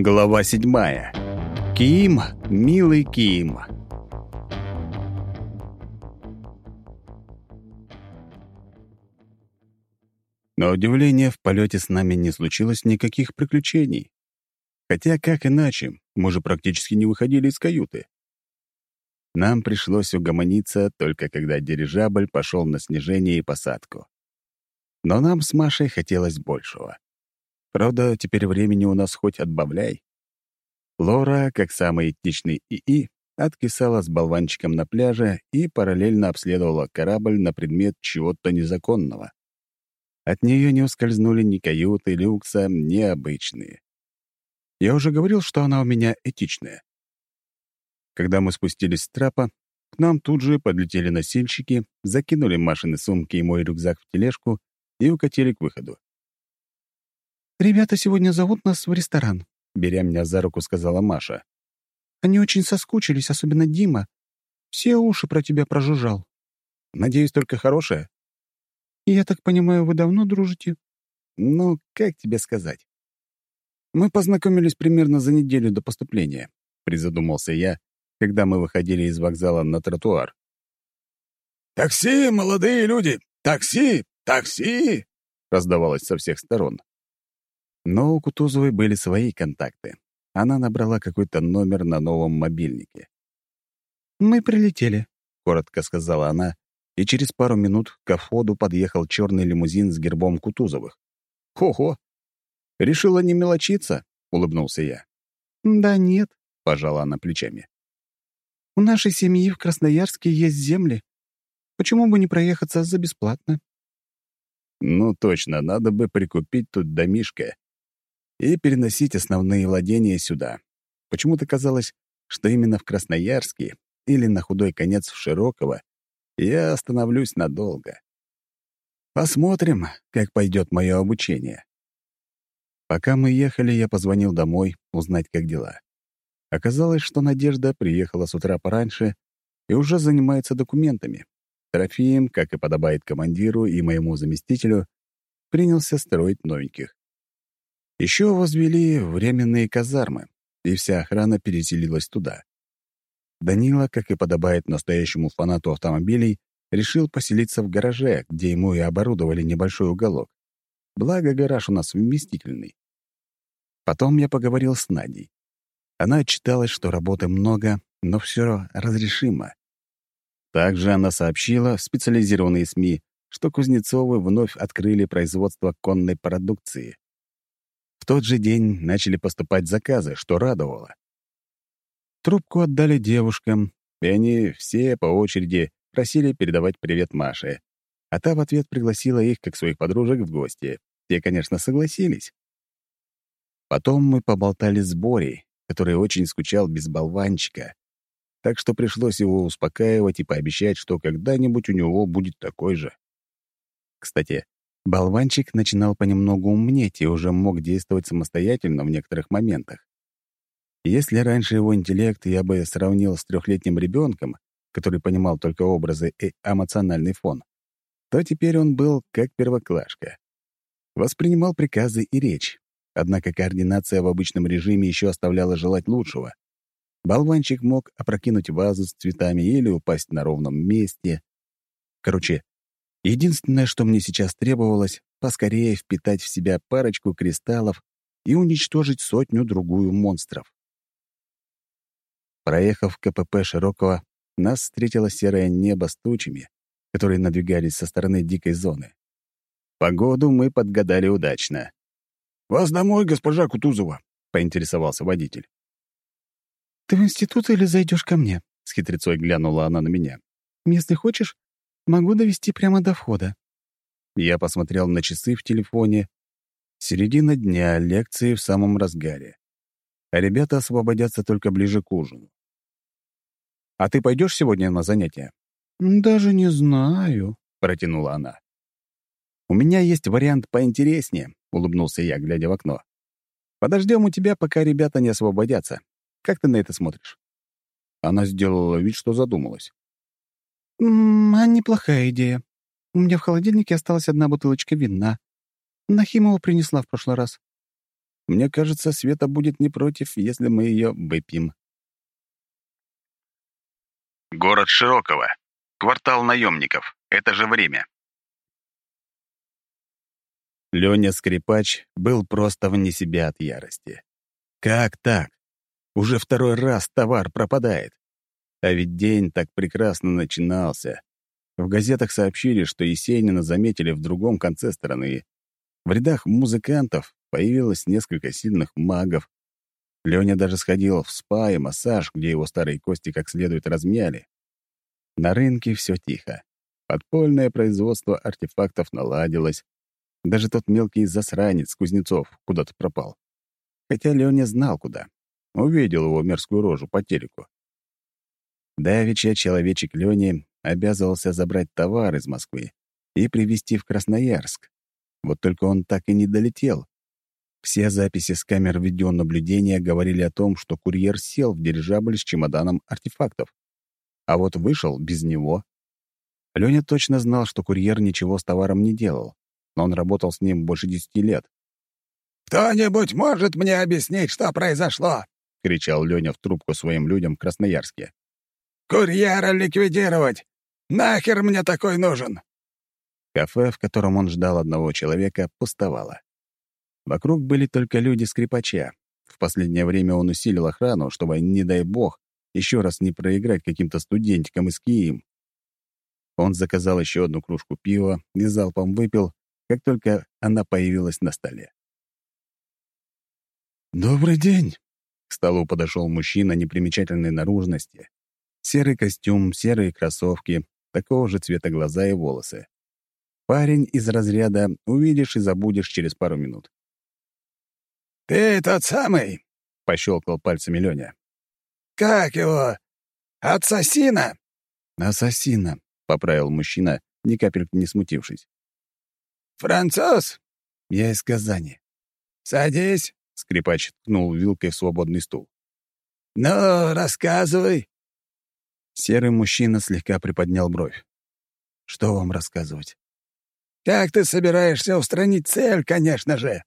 Глава седьмая. Ким, милый Ким. На удивление, в полете с нами не случилось никаких приключений. Хотя как иначе, мы же практически не выходили из каюты. Нам пришлось угомониться только когда дирижабль пошел на снижение и посадку. Но нам с Машей хотелось большего. Правда, теперь времени у нас хоть отбавляй. Лора, как самый этичный ИИ, откисала с болванчиком на пляже и параллельно обследовала корабль на предмет чего-то незаконного. От нее не ускользнули ни каюты люкса, ни обычные. Я уже говорил, что она у меня этичная. Когда мы спустились с трапа, к нам тут же подлетели носильщики, закинули Машины сумки и мой рюкзак в тележку и укатили к выходу. «Ребята сегодня зовут нас в ресторан», — беря меня за руку, сказала Маша. «Они очень соскучились, особенно Дима. Все уши про тебя прожужжал». «Надеюсь, только хорошее?» «Я так понимаю, вы давно дружите?» «Ну, как тебе сказать?» «Мы познакомились примерно за неделю до поступления», — призадумался я, когда мы выходили из вокзала на тротуар. «Такси, молодые люди! Такси! Такси!» — раздавалось со всех сторон. Но у Кутузовой были свои контакты. Она набрала какой-то номер на новом мобильнике. «Мы прилетели», — коротко сказала она, и через пару минут к входу подъехал черный лимузин с гербом Кутузовых. «Хо-хо! Решила не мелочиться?» — улыбнулся я. «Да нет», — пожала она плечами. «У нашей семьи в Красноярске есть земли. Почему бы не проехаться за бесплатно?» «Ну точно, надо бы прикупить тут домишко и переносить основные владения сюда. Почему-то казалось, что именно в Красноярске или на худой конец в Широково я остановлюсь надолго. Посмотрим, как пойдет мое обучение. Пока мы ехали, я позвонил домой узнать, как дела. Оказалось, что Надежда приехала с утра пораньше и уже занимается документами. Трофеем, как и подобает командиру и моему заместителю, принялся строить новеньких. Еще возвели временные казармы, и вся охрана переселилась туда. Данила, как и подобает настоящему фанату автомобилей, решил поселиться в гараже, где ему и оборудовали небольшой уголок. Благо, гараж у нас вместительный. Потом я поговорил с Надей. Она отчиталась, что работы много, но все разрешимо. Также она сообщила в специализированные СМИ, что Кузнецовы вновь открыли производство конной продукции тот же день начали поступать заказы, что радовало. Трубку отдали девушкам, и они все по очереди просили передавать привет Маше. А та в ответ пригласила их, как своих подружек, в гости. Те, конечно, согласились. Потом мы поболтали с Борей, который очень скучал без болванчика. Так что пришлось его успокаивать и пообещать, что когда-нибудь у него будет такой же. Кстати, Болванчик начинал понемногу умнеть и уже мог действовать самостоятельно в некоторых моментах. Если раньше его интеллект я бы сравнил с трехлетним ребенком, который понимал только образы и эмоциональный фон, то теперь он был как первоклашка. Воспринимал приказы и речь, однако координация в обычном режиме еще оставляла желать лучшего. Болванчик мог опрокинуть вазу с цветами или упасть на ровном месте. Короче, Единственное, что мне сейчас требовалось, поскорее впитать в себя парочку кристаллов и уничтожить сотню-другую монстров. Проехав КПП Широкого, нас встретило серое небо с тучами, которые надвигались со стороны дикой зоны. Погоду мы подгадали удачно. «Вас домой, госпожа Кутузова», — поинтересовался водитель. «Ты в институт или зайдешь ко мне?» — с хитрецой глянула она на меня. «Если хочешь, Могу довести прямо до входа». Я посмотрел на часы в телефоне. Середина дня, лекции в самом разгаре. А ребята освободятся только ближе к ужину. «А ты пойдешь сегодня на занятия?» «Даже не знаю», — протянула она. «У меня есть вариант поинтереснее», — улыбнулся я, глядя в окно. «Подождем у тебя, пока ребята не освободятся. Как ты на это смотришь?» Она сделала вид, что задумалась. «М -м, а неплохая идея. У меня в холодильнике осталась одна бутылочка вина. Нахимова принесла в прошлый раз». Мне кажется, Света будет не против, если мы ее выпьем. Город Широкого. Квартал наемников. Это же время. Леня Скрипач был просто вне себя от ярости. Как так? Уже второй раз товар пропадает. А ведь день так прекрасно начинался. В газетах сообщили, что Есенина заметили в другом конце страны. В рядах музыкантов появилось несколько сильных магов. Леня даже сходил в спа и массаж, где его старые кости как следует размяли. На рынке все тихо. Подпольное производство артефактов наладилось. Даже тот мелкий засранец Кузнецов куда-то пропал. Хотя Леня знал, куда. Увидел его мерзкую рожу по телеку. Давеча человечек Лёни обязывался забрать товар из Москвы и привезти в Красноярск. Вот только он так и не долетел. Все записи с камер видеонаблюдения говорили о том, что курьер сел в дирижабль с чемоданом артефактов. А вот вышел без него. Лёня точно знал, что курьер ничего с товаром не делал, но он работал с ним больше десяти лет. «Кто-нибудь может мне объяснить, что произошло?» — кричал Лёня в трубку своим людям в Красноярске. Курьера ликвидировать! Нахер мне такой нужен?» Кафе, в котором он ждал одного человека, пустовало. Вокруг были только люди-скрипача. В последнее время он усилил охрану, чтобы, не дай бог, еще раз не проиграть каким-то студентикам из Киим. Он заказал еще одну кружку пива и залпом выпил, как только она появилась на столе. «Добрый день!» К столу подошел мужчина непримечательной наружности, Серый костюм, серые кроссовки, такого же цвета глаза и волосы. Парень из разряда «увидишь и забудешь через пару минут». «Ты тот самый?» — пощелкал пальцами Лёня. «Как его? Ассасина?» «Ассасина», — поправил мужчина, ни капельки не смутившись. «Француз?» «Я из Казани». «Садись», — скрипач ткнул вилкой в свободный стул. «Ну, рассказывай». Серый мужчина слегка приподнял бровь. «Что вам рассказывать?» «Как ты собираешься устранить цель, конечно же?»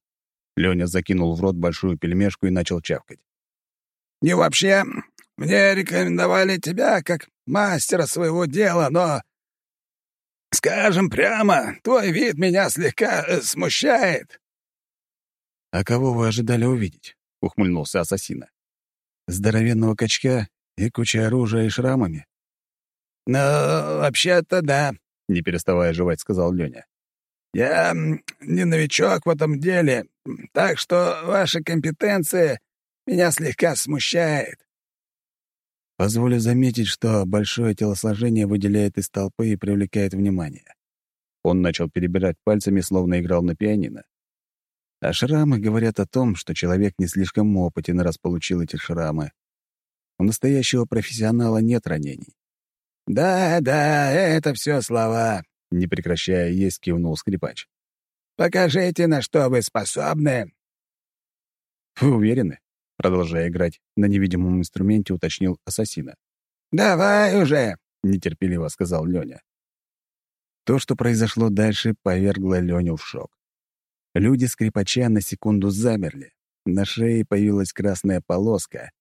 Лёня закинул в рот большую пельмешку и начал чавкать. «И вообще, мне рекомендовали тебя как мастера своего дела, но, скажем прямо, твой вид меня слегка э, смущает». «А кого вы ожидали увидеть?» — ухмыльнулся ассасина. «Здоровенного качка и куча оружия и шрамами? «Ну, вообще-то да», — не переставая жевать, сказал Лёня. «Я не новичок в этом деле, так что ваша компетенция меня слегка смущает». Позволю заметить, что большое телосложение выделяет из толпы и привлекает внимание. Он начал перебирать пальцами, словно играл на пианино. А шрамы говорят о том, что человек не слишком опытен, раз получил эти шрамы. У настоящего профессионала нет ранений. «Да, да, это все слова», — не прекращая есть, кивнул скрипач. «Покажите, на что вы способны». «Вы уверены?» — продолжая играть на невидимом инструменте, уточнил ассасина. «Давай уже», — нетерпеливо сказал Лёня. То, что произошло дальше, повергло Леню в шок. Люди скрипача на секунду замерли. На шее появилась красная полоска,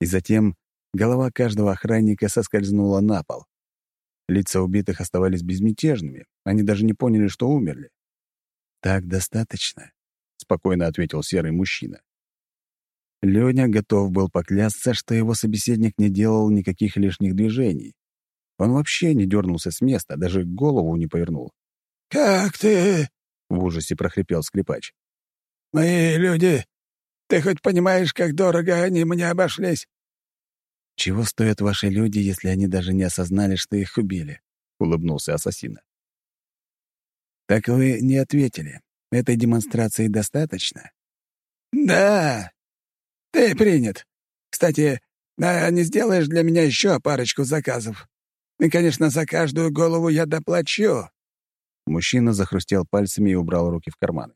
и затем голова каждого охранника соскользнула на пол. Лица убитых оставались безмятежными, они даже не поняли, что умерли. «Так достаточно», — спокойно ответил серый мужчина. Лёня готов был поклясться, что его собеседник не делал никаких лишних движений. Он вообще не дернулся с места, даже голову не повернул. «Как ты?» — в ужасе прохрипел скрипач. «Мои люди ты хоть понимаешь, как дорого они мне обошлись?» «Чего стоят ваши люди, если они даже не осознали, что их убили?» — улыбнулся ассасина. «Так вы не ответили. Этой демонстрации достаточно?» «Да, ты принят. Кстати, а не сделаешь для меня еще парочку заказов? И, конечно, за каждую голову я доплачу». Мужчина захрустел пальцами и убрал руки в карманы.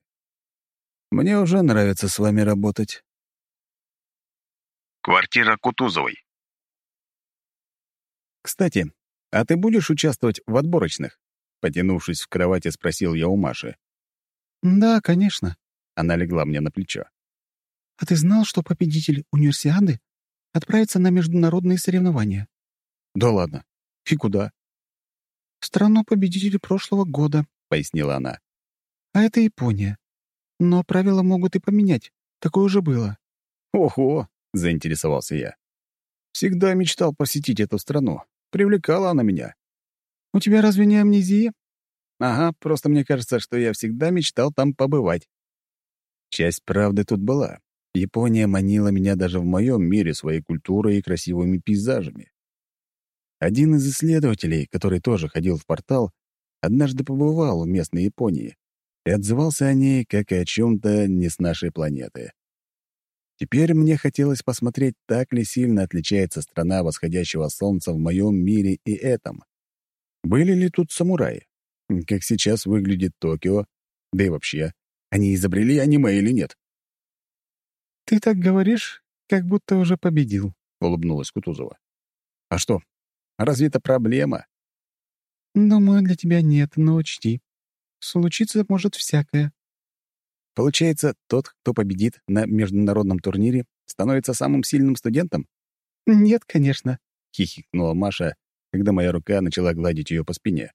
Мне уже нравится с вами работать. Квартира Кутузовой. Кстати, а ты будешь участвовать в отборочных? Потянувшись в кровати, спросил я у Маши. Да, конечно. Она легла мне на плечо. «А ты знал, что победитель универсиады отправится на международные соревнования?» «Да ладно. И куда?» «В страну победителей прошлого года», — пояснила она. «А это Япония. Но правила могут и поменять. Такое уже было». «Ого!» — заинтересовался я. «Всегда мечтал посетить эту страну. Привлекала она меня». «У тебя разве не амнезия?» «Ага, просто мне кажется, что я всегда мечтал там побывать». Часть правды тут была. Япония манила меня даже в моем мире своей культурой и красивыми пейзажами. Один из исследователей, который тоже ходил в портал, однажды побывал в местной Японии и отзывался о ней как и о чем-то не с нашей планеты. Теперь мне хотелось посмотреть, так ли сильно отличается страна восходящего солнца в моем мире и этом. Были ли тут самураи? Как сейчас выглядит Токио? Да и вообще, они изобрели аниме или нет? «Ты так говоришь, как будто уже победил», — улыбнулась Кутузова. «А что, разве это проблема?» «Думаю, для тебя нет, но учти. Случиться может всякое». Получается, тот, кто победит на международном турнире, становится самым сильным студентом? «Нет, конечно», — хихикнула Маша, когда моя рука начала гладить ее по спине.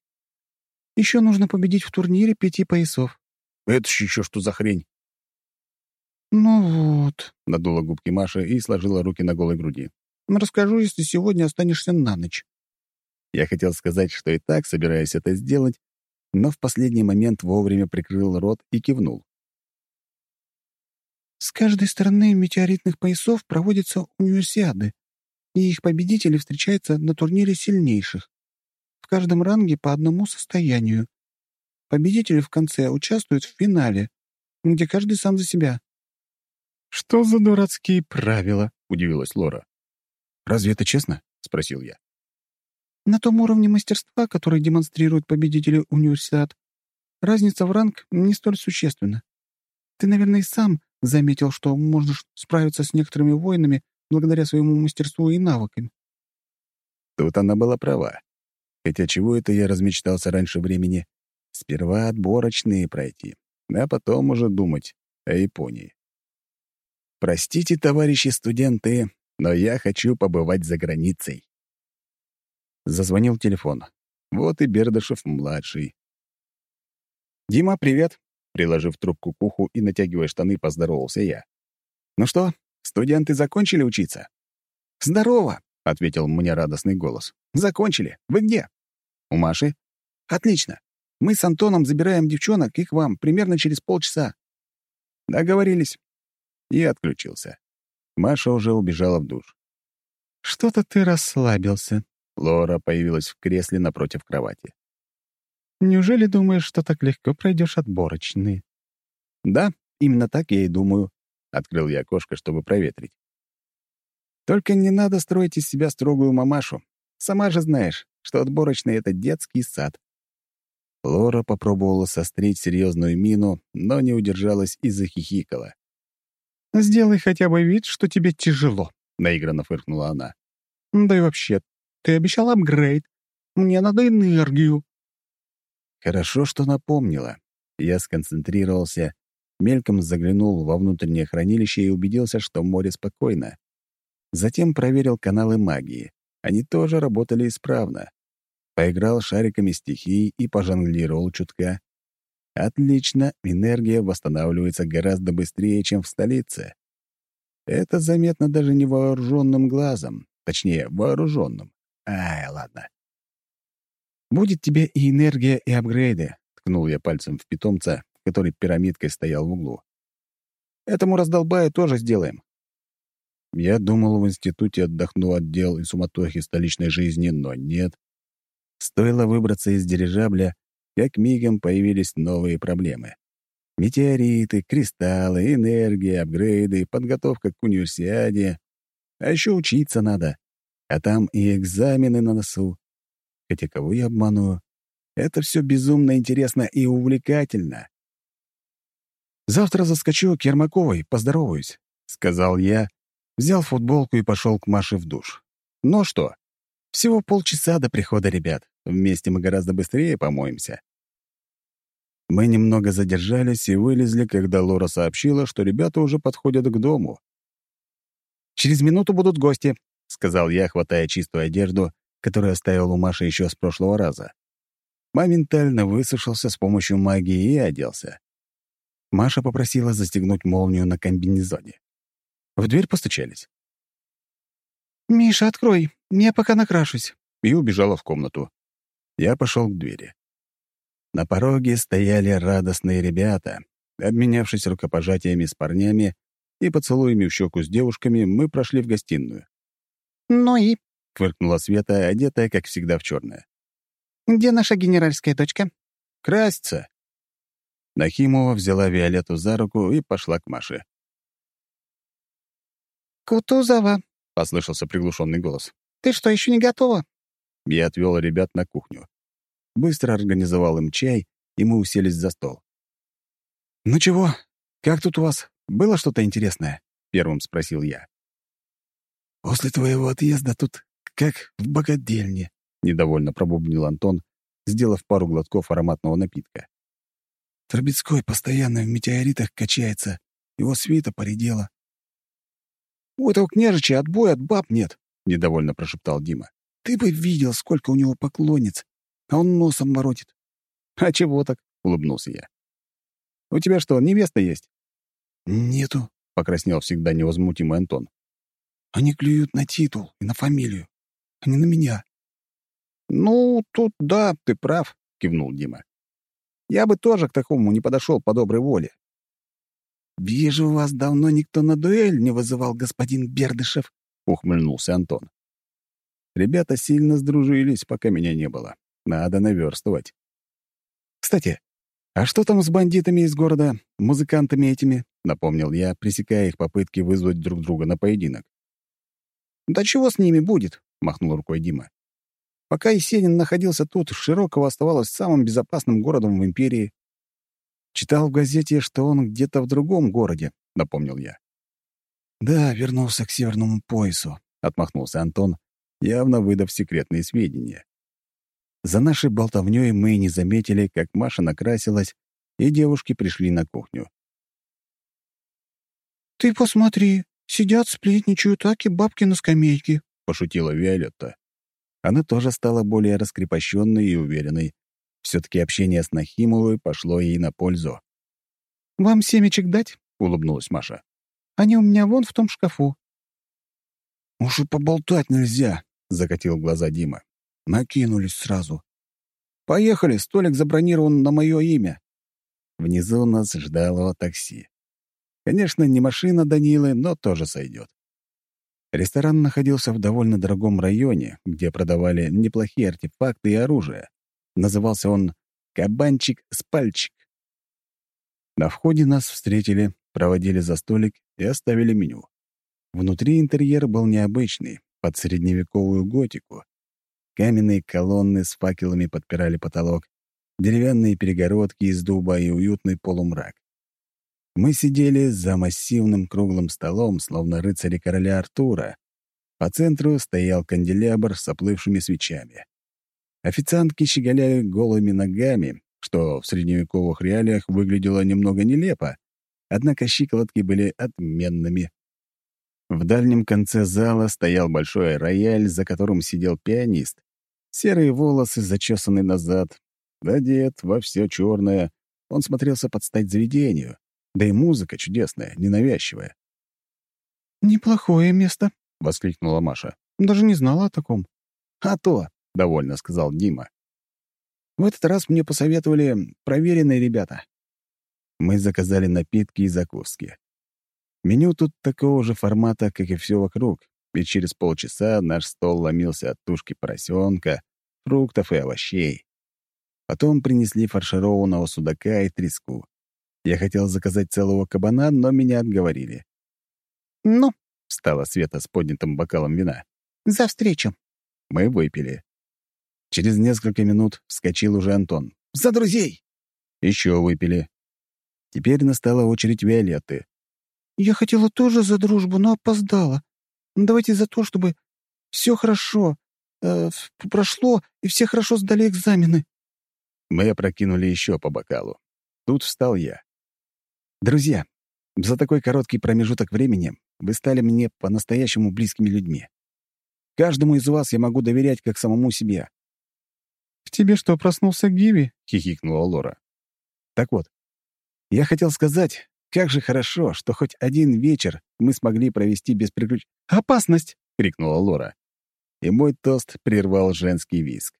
Еще нужно победить в турнире пяти поясов». «Это еще что за хрень?» «Ну вот», — надула губки Маша и сложила руки на голой груди. «Расскажу, если сегодня останешься на ночь». Я хотел сказать, что и так собираюсь это сделать, но в последний момент вовремя прикрыл рот и кивнул. С каждой стороны метеоритных поясов проводятся универсиады, и их победители встречаются на турнире сильнейших. В каждом ранге по одному состоянию. Победители в конце участвуют в финале, где каждый сам за себя. «Что за дурацкие правила?» — удивилась Лора. «Разве это честно?» — спросил я. На том уровне мастерства, который демонстрируют победители универсиад, разница в ранг не столь существенна. Ты, наверное, сам заметил, что можешь справиться с некоторыми воинами благодаря своему мастерству и навыкам. Тут она была права. Хотя чего это я размечтался раньше времени? Сперва отборочные пройти, а потом уже думать о Японии. Простите, товарищи студенты, но я хочу побывать за границей. Зазвонил телефон. Вот и Бердышев-младший. «Дима, привет!» Приложив трубку к уху и натягивая штаны, поздоровался я. «Ну что, студенты закончили учиться?» «Здорово!» — ответил мне радостный голос. «Закончили. Вы где?» «У Маши?» «Отлично. Мы с Антоном забираем девчонок и к вам примерно через полчаса». «Договорились и отключился. Маша уже убежала в душ. «Что-то ты расслабился». Лора появилась в кресле напротив кровати. «Неужели думаешь, что так легко пройдешь отборочные?» «Да, именно так я и думаю», — открыл я окошко, чтобы проветрить. «Только не надо строить из себя строгую мамашу. Сама же знаешь, что отборочный — это детский сад». Лора попробовала сострить серьезную мину, но не удержалась и захихикала. «Сделай хотя бы вид, что тебе тяжело», — наигранно фыркнула она. «Да и вообще, ты обещал апгрейд. Мне надо энергию». Хорошо, что напомнила. Я сконцентрировался, мельком заглянул во внутреннее хранилище и убедился, что море спокойно. Затем проверил каналы магии. Они тоже работали исправно. Поиграл шариками стихий и пожонглировал чутка. Отлично, энергия восстанавливается гораздо быстрее, чем в столице. Это заметно даже невооруженным глазом, точнее, вооруженным. Ай, ладно. «Будет тебе и энергия, и апгрейды», — ткнул я пальцем в питомца, который пирамидкой стоял в углу. «Этому раздолбаю тоже сделаем». Я думал, в институте отдохну от дел и суматохи столичной жизни, но нет. Стоило выбраться из дирижабля, как мигом появились новые проблемы. Метеориты, кристаллы, энергия, апгрейды, подготовка к универсиаде. А еще учиться надо. А там и экзамены на носу. Хотя кого я обманываю? Это все безумно интересно и увлекательно. «Завтра заскочу к Ермаковой, поздороваюсь», — сказал я, взял футболку и пошел к Маше в душ. «Ну что, всего полчаса до прихода ребят. Вместе мы гораздо быстрее помоемся». Мы немного задержались и вылезли, когда Лора сообщила, что ребята уже подходят к дому. «Через минуту будут гости», — сказал я, хватая чистую одежду, которую оставил у Маши еще с прошлого раза. Моментально высушился с помощью магии и оделся. Маша попросила застегнуть молнию на комбинезоне. В дверь постучались. «Миша, открой, я пока накрашусь», и убежала в комнату. Я пошел к двери. На пороге стояли радостные ребята. Обменявшись рукопожатиями с парнями и поцелуями в щеку с девушками, мы прошли в гостиную. «Ну и?» — фыркнула Света, одетая, как всегда, в черное. «Где наша генеральская дочка?» «Красится». Нахимова взяла Виолетту за руку и пошла к Маше. «Кутузова», — послышался приглушенный голос. «Ты что, еще не готова?» Я отвел ребят на кухню. Быстро организовал им чай, и мы уселись за стол. «Ну чего, как тут у вас? Было что-то интересное?» — первым спросил я. «После твоего отъезда тут как в богадельне», — недовольно пробубнил Антон, сделав пару глотков ароматного напитка. «Трубецкой постоянно в метеоритах качается, его свита поредела». «У этого княжича отбоя от баб нет», — недовольно прошептал Дима. «Ты бы видел, сколько у него поклонниц, а он носом воротит». «А чего так?» — улыбнулся я. «У тебя что, невеста есть?» «Нету», — покраснел всегда невозмутимый Антон. «Они клюют на титул и на фамилию, а не на меня». «Ну, тут да, ты прав», — кивнул Дима. «Я бы тоже к такому не подошел по доброй воле». «Вижу, вас давно никто на дуэль не вызывал, господин Бердышев», — ухмыльнулся Антон. Ребята сильно сдружились, пока меня не было. Надо наверстывать. «Кстати, а что там с бандитами из города, музыкантами этими?» — напомнил я, пресекая их попытки вызвать друг друга на поединок. «Да чего с ними будет?» — махнул рукой Дима. «Пока Есенин находился тут, Широкого оставалось самым безопасным городом в империи. Читал в газете, что он где-то в другом городе», — напомнил я. «Да, вернулся к северному поясу», — отмахнулся Антон, явно выдав секретные сведения. За нашей болтовнёй мы не заметили, как Маша накрасилась, и девушки пришли на кухню. «Ты посмотри, сидят, сплетничают аки бабки на скамейке», — пошутила Виолетта. Она тоже стала более раскрепощенной и уверенной. все таки общение с Нахимовой пошло ей на пользу. «Вам семечек дать?» — улыбнулась Маша. «Они у меня вон в том шкафу». «Уж и поболтать нельзя», — закатил глаза Дима. Накинулись сразу. «Поехали, столик забронирован на мое имя». Внизу нас ждало такси. Конечно, не машина Данилы, но тоже сойдет. Ресторан находился в довольно дорогом районе, где продавали неплохие артефакты и оружие. Назывался он «Кабанчик-спальчик». На входе нас встретили, проводили за столик и оставили меню. Внутри интерьер был необычный, под средневековую готику. Каменные колонны с факелами подпирали потолок, деревянные перегородки из дуба и уютный полумрак. Мы сидели за массивным круглым столом, словно рыцари короля Артура. По центру стоял канделябр с оплывшими свечами. Официантки щеголяли голыми ногами, что в средневековых реалиях выглядело немного нелепо, однако щиколотки были отменными. В дальнем конце зала стоял большой рояль, за которым сидел пианист. Серые волосы зачесаны назад, одет во все черное. Он смотрелся под стать заведению. Да и музыка чудесная, ненавязчивая. «Неплохое место», — воскликнула Маша. «Даже не знала о таком». «А то», — довольно сказал Дима. «В этот раз мне посоветовали проверенные ребята». Мы заказали напитки и закуски. Меню тут такого же формата, как и все вокруг, и через полчаса наш стол ломился от тушки поросенка, фруктов и овощей. Потом принесли фаршированного судака и треску. Я хотел заказать целого кабана, но меня отговорили. «Ну», — встала Света с поднятым бокалом вина. «За встречу». Мы выпили. Через несколько минут вскочил уже Антон. «За друзей!» Еще выпили. Теперь настала очередь Виолетты. «Я хотела тоже за дружбу, но опоздала. Давайте за то, чтобы все хорошо э, прошло, и все хорошо сдали экзамены». Мы опрокинули еще по бокалу. Тут встал я. «Друзья, за такой короткий промежуток времени вы стали мне по-настоящему близкими людьми. Каждому из вас я могу доверять как самому себе». «В тебе что, проснулся Гиви?» — хихикнула Лора. «Так вот, я хотел сказать, как же хорошо, что хоть один вечер мы смогли провести без приключ... «Опасность!» — крикнула Лора. И мой тост прервал женский визг.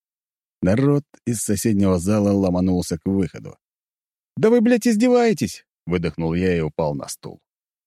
Народ из соседнего зала ломанулся к выходу. «Да вы, блядь, издеваетесь!» — выдохнул я и упал на стул.